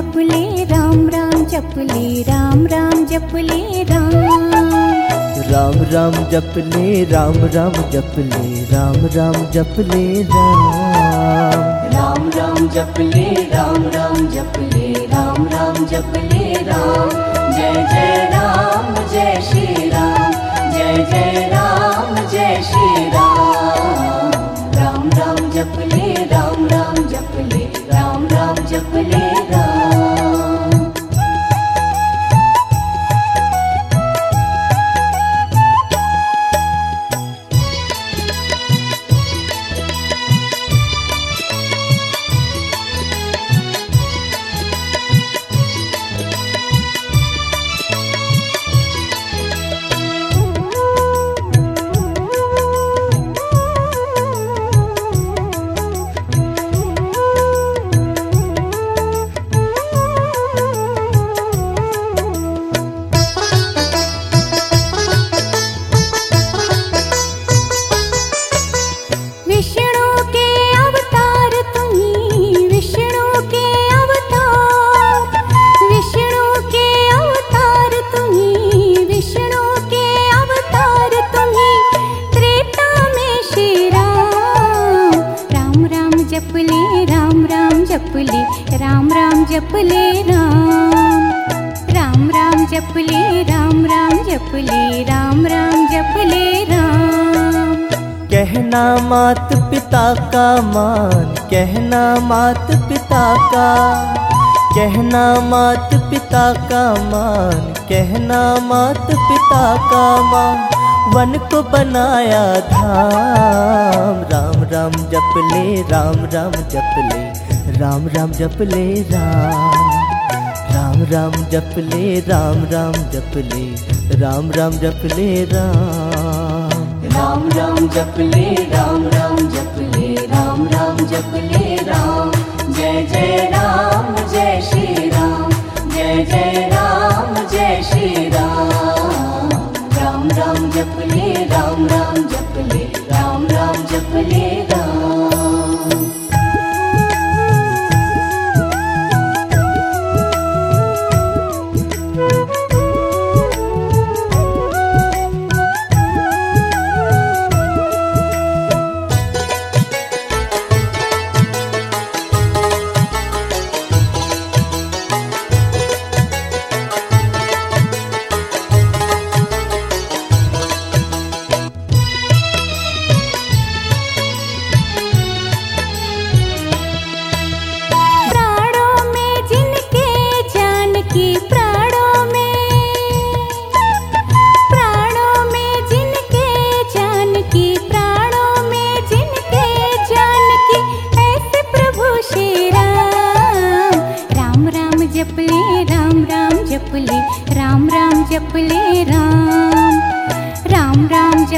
जपले राम राम जपले राम राम जपले राम। राम राम जपले राम राम जपले राम राम जपले राम। राम राम जपले राम राम जपले राम राम जपले राम। जय जय राम जय श्री राम। जय जय राम जय श्री राम। राम राम जपले राम। राम राम जपले राम राम जपले राम राम जप ले राम। कहना मात पिता का मान कहना मात पिता का। कहना मात पिता का मान कहना मात पिता का मान। वन को बनाया धाम, राम राम जपले राम राम जपले राम राम जपले राम राम राम जपले राम राम जपले राम राम जपले राम राम राम जपले राम राम जपले राम राम जपले राम जय जय राम जय श्री राम जय जय राम जय श्री राम राम राम जपले राम राम जपले राम राम जपले राम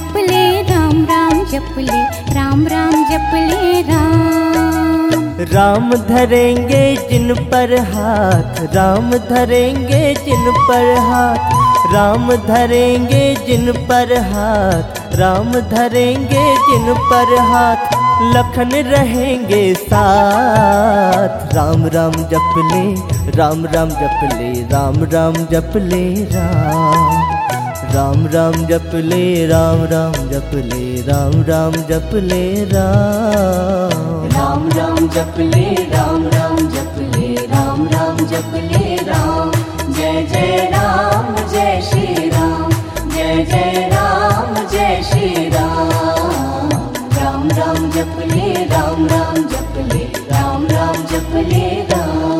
राम जपले राम राम जपले राम राम जपले राम। राम धरेंगे जिन पर हाथ, राम धरेंगे जिन पर हाथ, राम धरेंगे जिन पर हाथ, राम धरेंगे जिन पर हाथ, लखन रहेंगे साथ। राम राम जपले राम राम जपले राम राम जपले राम। राम राम जपले राम राम जपले राम राम जपले राम। राम राम जपले राम राम जपले राम राम जपले राम। जय जय राम जय श्री राम। जय जय राम जय श्री राम। राम राम जपले राम राम जपले राम राम जपले राम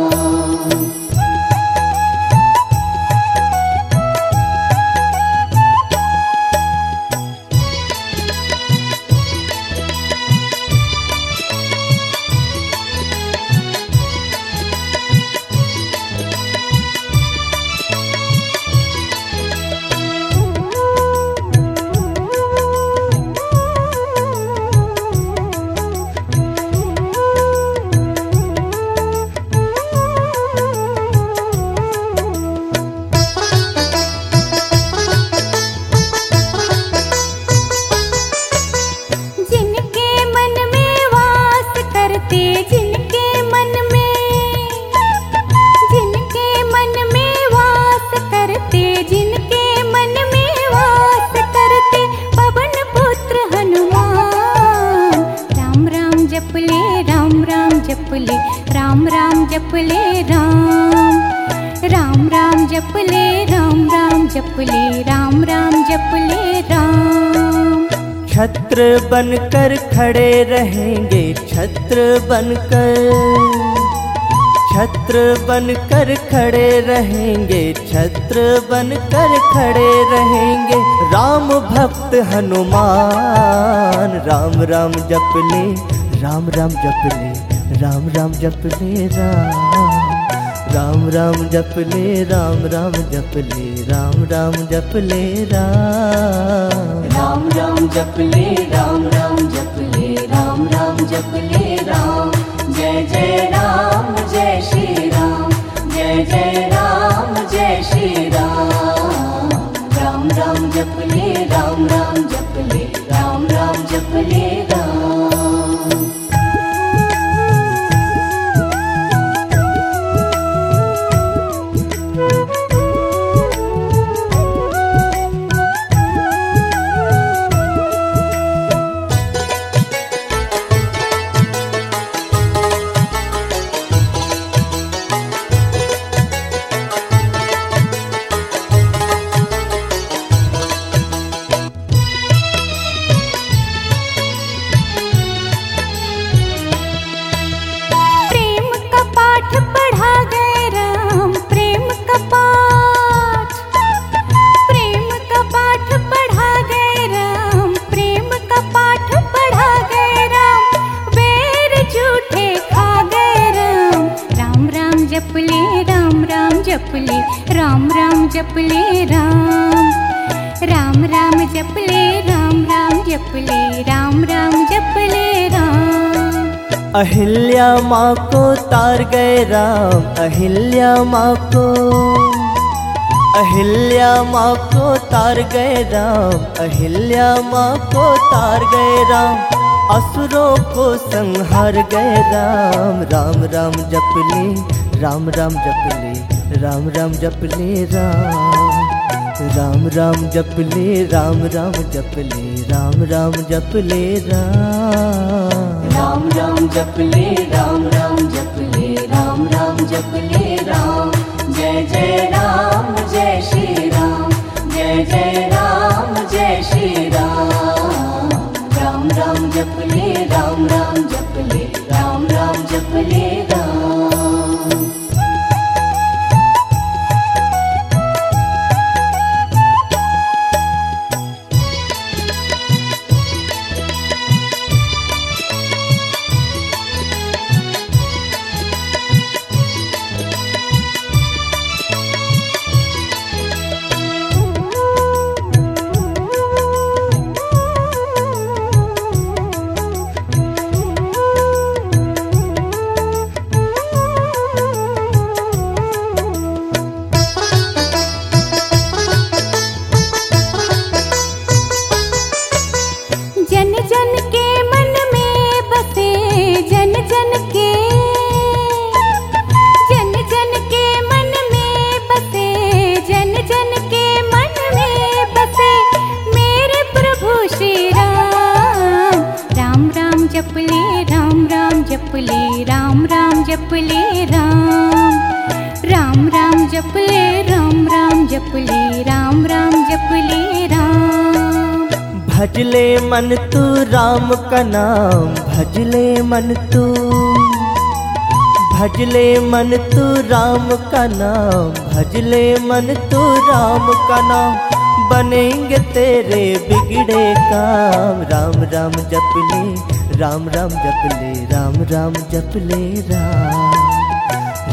राम राम जपले राम राम जपले राम। राम राम जपले राम राम जपले राम राम जपले राम। छत्र बनकर खड़े रहेंगे, छत्र बनकर। छत्र बनकर खड़े रहेंगे, छत्र बनकर खड़े रहेंगे। राम भक्त हनुमान, राम राम जपले राम राम जपले राम राम जपले राम राम राम जपले राम राम जपले राम राम जपले राम राम राम जपले राम राम जपले राम राम जपले राम जय जय राम जय श्री राम जय जय राम जय श्री राम राम राम जपले राम राम जपले राम राम जपले राम राम जपले राम राम जपले राम। राम राम जपले राम राम जपले राम राम जपले राम। अहिल्या माँ को तार गए राम, अहिल्या माँ को। अहिल्या माँ को तार गए राम, अहिल्या माँ को तार गए राम। असुरों को संहार गए राम राम राम जपले राम राम जपले राम राम जप ले राम राम राम जपले राम राम जपले राम राम जपले राम राम राम जपले राम राम जपले राम राम जपले राम जय जय राम जय श्री राम जय जय राम जय श्री राम राम राम जपले राम राम जपले राम राम जपले राम राम जपले राम राम जपले राम राम जपले राम। राम राम जपले, राम राम जपले, राम राम जपले राम। भजले मन तू राम का नाम, भजले मन तू। भजले मन तू राम का नाम, भजले मन तू राम का नाम। बनेंगे तेरे बिगड़े काम, राम राम जपले राम राम जप ले राम राम जपले राम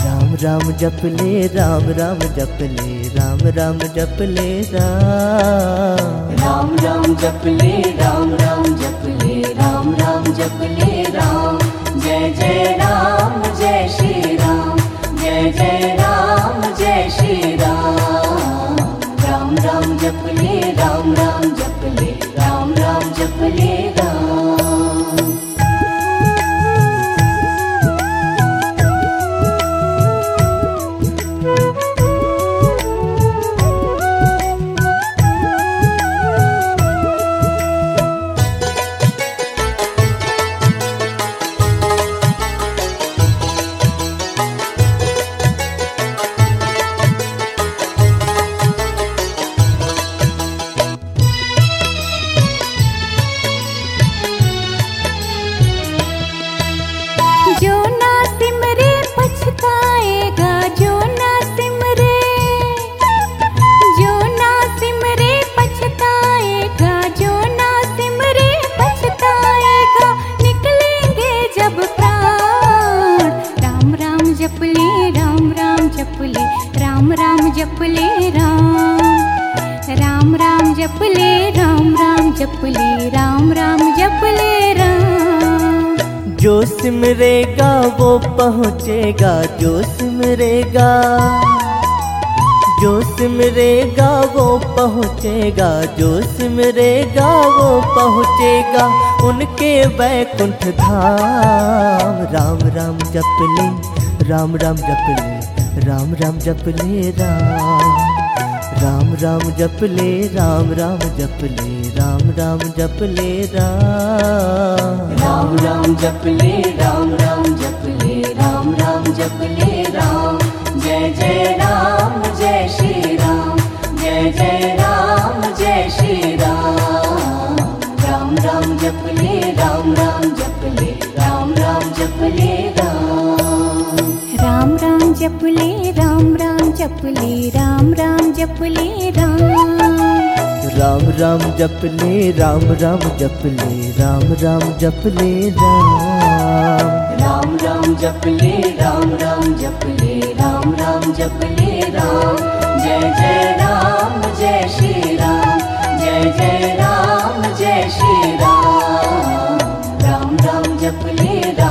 राम राम जपले राम राम जपले राम राम जपले राम राम राम जपले राम राम जपले राम राम जपले राम जय जय राम जय श्री राम जय जय राम जय श्री राम राम राम जपले राम राम जपले राम राम जपले राम ले राम राम जप ले राम। जो सिमरेगा वो पहुँचेगा, जो सिमरेगा। जो सिमरेगा वो पहुँचेगा, जो सिमरेगा वो पहुँचेगा, उनके वैकुंठ धाम। राम राम जप ले राम राम जप ले राम राम जप ले राम। राम राम जप ले, राम राम जप ले, राम राम जप ले, राम। राम राम जप ले, राम राम जप ले, राम राम जप ले, राम। जय जय राम, जय श्री राम। जय जय राम, जय श्री राम। राम राम जप ले, राम राम जप ले, राम राम जप ले राम जप ले राम राम जप ले राम राम जप ले राम राम राम जप ले राम राम जप ले राम राम जप ले राम राम राम जप ले राम राम जप ले राम राम जप ले राम जय जय राम जय श्री राम जय जय राम जय श्री राम राम राम जप ले राम